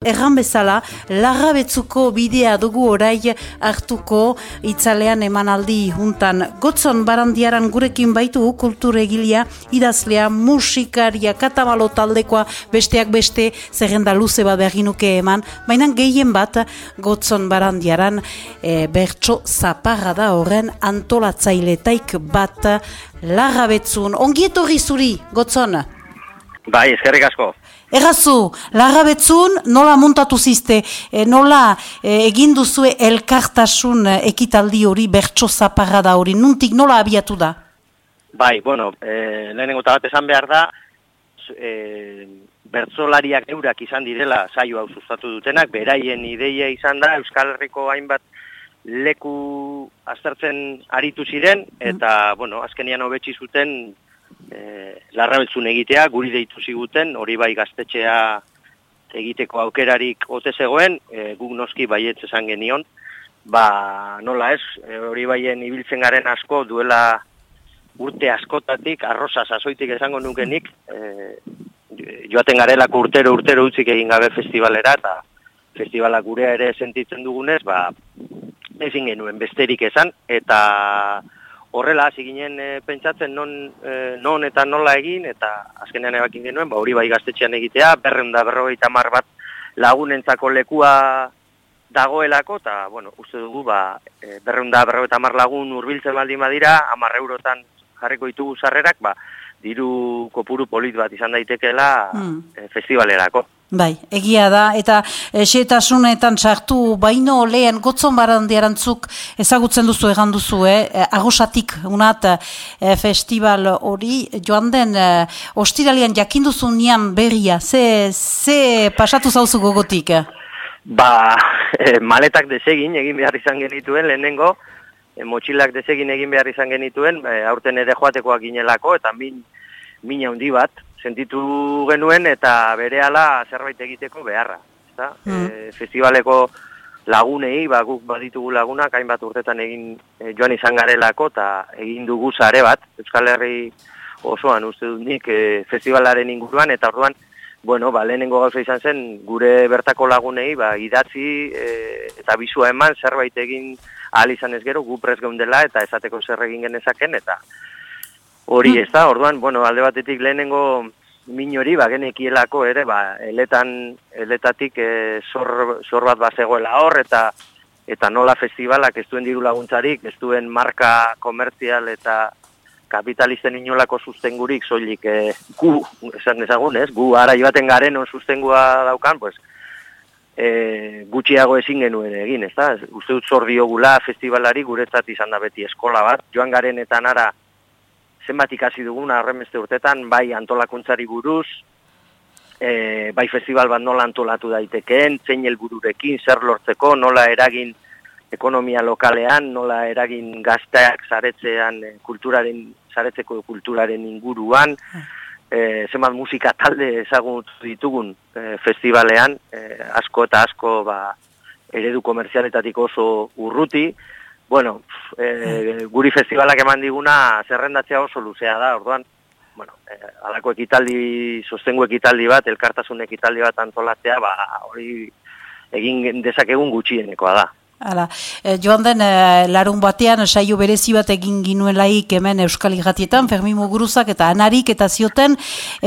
Erran bezala, larrabetzuko bidea dugu orai hartuko itzalean emanaldi juntan. Gotzon barandiaran gurekin baitu kulturegilia, idazlea, musikaria, katamalo taldekoa, besteak beste, zerrenda luze bat behinuke eman. Baina gehien bat, gotzon barandiaran, e, bertso zaparra da horren antolatzaileetaik bat larrabetzun. Ongietorri zuri, gotzon? Bai, eskerrik asko. Errazu, lagabetzun nola montatu zizte, e, nola e, egin duzue elkartasun e, ekitaldi hori, bertso zaparra da hori, nuntik nola abiatu da? Bai, bueno, e, lehenengo bat esan behar da, e, bertzolariak eurak izan direla saio hau sustatu dutenak, beraien ideia izan da, Euskal Herriko hainbat leku aztertzen aritu ziren, eta, mm. bueno, azkenian hobetsi zuten e, larrabeltzun egitea, guri deitu ziguten, hori bai gaztetxea egiteko aukerarik ote zegoen, e, guk noski baiet esan genion, ba nola ez, e, hori baien ibiltzen garen asko duela urte askotatik, arroza sasoitik esango nukenik, e, joaten garelako urtero urtero utzik egin gabe festivalera, eta festivalak gurea ere sentitzen dugunez, ba, ezin genuen besterik esan, eta horrela hasi ginen e, pentsatzen non, e, non eta nola egin eta azkenean ebakin genuen ba hori bai gaztetxean egitea berren da berrogeita mar bat lagunentzako lekua dagoelako eta bueno, uste dugu ba, e, berren da berrogeita mar lagun urbiltzen baldin badira amar eurotan jarriko ditugu sarrerak ba, diru kopuru polit bat izan daitekeela mm. festivalerako. Bai, egia da, eta esetasunetan txartu baino lehen gotzon barandiarantzuk ezagutzen duzu egan duzu, eh? agosatik unat eh, festival hori, joan den eh, ostiralian jakinduzu nian berria, ze, ze pasatu zauzu gogotik? Ba, eh, maletak desegin egin behar izan genituen lehenengo, eh, motxilak desegin egin behar izan genituen, eh, aurten ere joatekoak ginelako, eta min, min handi bat, sentitu genuen eta berehala zerbait egiteko beharra. Eta, mm. e, festivaleko lagunei, ba, guk baditugu lagunak, hainbat urtetan egin e, joan izan garelako, eta egin dugu zare bat, Euskal Herri osoan uste dut nik e, festivalaren inguruan, eta orduan, bueno, ba, lehenengo gauza izan zen, gure bertako lagunei, ba, idatzi e, eta bizua eman, zerbait egin ahal izan ez gero, gu prez geundela, eta esateko zer egin genezaken, eta hori mm. ez da, orduan, bueno, alde batetik lehenengo min hori, ba, genekielako ere, ba, eletan, eletatik e, zor, zor bat bazegoela hor, eta eta nola festivalak ez duen diru laguntzarik, ez duen marka komertzial eta kapitalisten inolako sustengurik, soilik e, gu, esan ezagun, ez, gu ara joaten garen on sustengua daukan, pues, e, gutxiago ezin genuen egin, ez da, uste dut zor diogula festivalari guretzat izan da beti eskola bat, joan garen eta nara, zenbat ikasi duguna arremeste urtetan, bai antolakuntzari buruz, e, bai festival bat nola antolatu daitekeen, zein helbururekin zer lortzeko, nola eragin ekonomia lokalean, nola eragin gazteak zaretzean e, kulturaren, zaretzeko kulturaren inguruan, e, zenbat musika talde ezagut ditugun e, festivalean, e, asko eta asko ba, eredu komerzialetatik oso urruti, bueno, e, guri festivalak eman diguna zerrendatzea oso luzea da, orduan, bueno, e, alako ekitaldi, sostengu ekitaldi bat, elkartasun ekitaldi bat antolatzea, ba, hori egin dezakegun gutxienekoa da. Hala, e, joan den larun batean saio berezi bat egin ginuen laik hemen Euskal Iratietan, Fermi Muguruzak eta Anarik eta zioten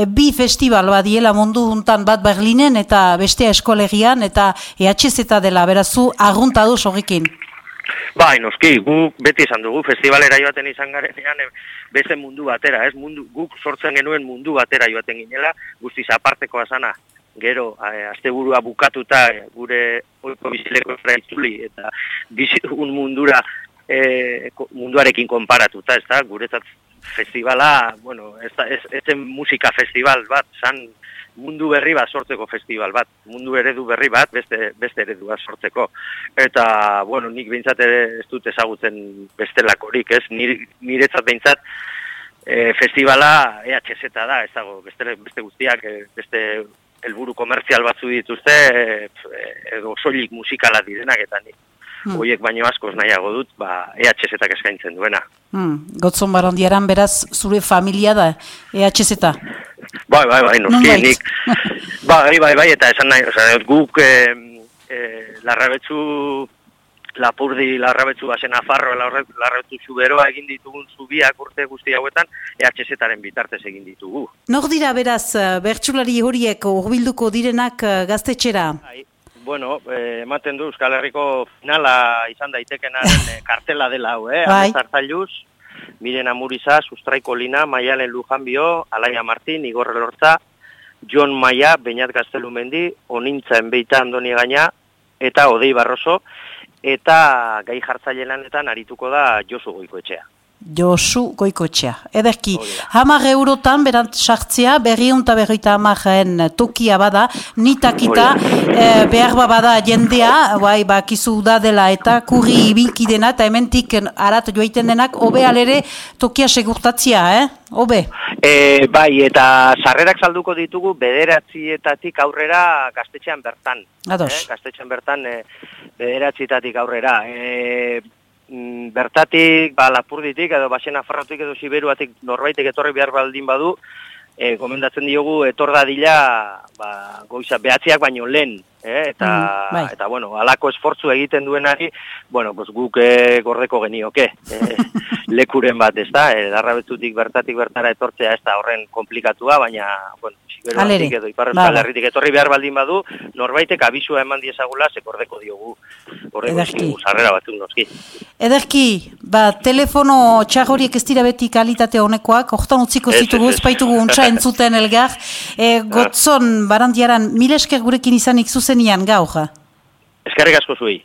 bi festival badiela mundu juntan bat Berlinen eta bestea eskolegian eta EHZ eta dela, berazu, aguntadu horrekin. Bai, noski, gu beti esan dugu, festivalera joaten izan garenean, e, beste mundu batera, ez? Mundu, guk sortzen genuen mundu batera joaten ginela, guztiz aparteko azana, gero, e, asteburua bukatuta, e, gure oiko bizileko itzuli, eta bizitugun mundura, e, munduarekin konparatuta, ez da, guretzat festivala, bueno, ez, ez, ez musika festival bat, zan, mundu berri bat sortzeko festival bat, mundu eredu berri bat, beste, beste eredu bat sortzeko. Eta, bueno, nik behintzat ere ez dut ezagutzen bestelakorik, ez? niretzat behintzat e, festivala EHZ da, ez dago, beste, beste guztiak, e, beste helburu komertzial batzu dituzte, e, edo soilik musikala direnak eta nik. Hmm. Oiek baino askoz nahiago dut, ba, EHZ-ak eskaintzen duena. Hmm. Gotzon barandiaran beraz zure familia da, EHZ-eta? Bai, bai, bai, noski, nik. Bai, bai, bai, eta esan nahi, oza, guk e, e, larrabetzu, lapurdi larrabetzu basen afarro, larrabetzu zuberoa egin ditugun zubiak urte guzti hauetan, EHZ-aren bitartez egin ditugu. Nor dira beraz, eh, bertsulari horiek urbilduko direnak gaztetxera? Bai, bueno, eh, ematen du Euskal Herriko finala izan daitekenaren kartela dela hau, eh? Bai. Miren Amuriza, Sustraiko Lina, Maialen Lujanbio, Alaia Martin, Igor Lortza, Jon Maia, Beñat Gaztelumendi, Onintza Enbeita Andoni Gaina, eta Odei Barroso, eta gai jartzaile lanetan arituko da Josu Goikoetxea. Josu Goikotxea. Ederki, Hori da. hamar eurotan berant sartzea, berri unta berroita hamarren tokia bada, nitakita, eh, behar ba bada jendea, bai, bakizu da dela eta kurri ibilki dena, eta hementik arat joaiten denak, obe alere tokia segurtatzia, eh? Obe. E, bai, eta sarrerak salduko ditugu bederatzietatik aurrera gaztetxean bertan. Ados. Eh, gaztetxean bertan e, bederatzietatik aurrera. E, mm, bertatik, ba, lapurditik, edo basen afarrotik edo siberuatik norbaitek etorri behar baldin badu, e, gomendatzen diogu etor dadila ba, goiza behatziak baino lehen. Eh, eta, Mm, bai. eta, bueno, alako esfortzu egiten duenari, bueno, pues guk eh, gordeko genioke. Eh, lekuren bat, ez da? E, darrabetzutik bertatik bertara etortzea ez da horren komplikatua, baina, bueno, Halere, Siberuatik edo Ipar ba, Euskal. Herritik etorri behar baldin badu, norbaitek abisua eman diezagula, sekordeko diogu, horreko Ederki. diogu, sarrera batzuk noski. Ederki, ba, telefono txar horiek ez dira beti kalitate honekoak, hortan utziko zitugu, ez, baitugu untsa entzuten elgar. E, gotzon, barandiaran, mil esker gurekin izanik zuzenian gaur. Eskerrik asko zuei.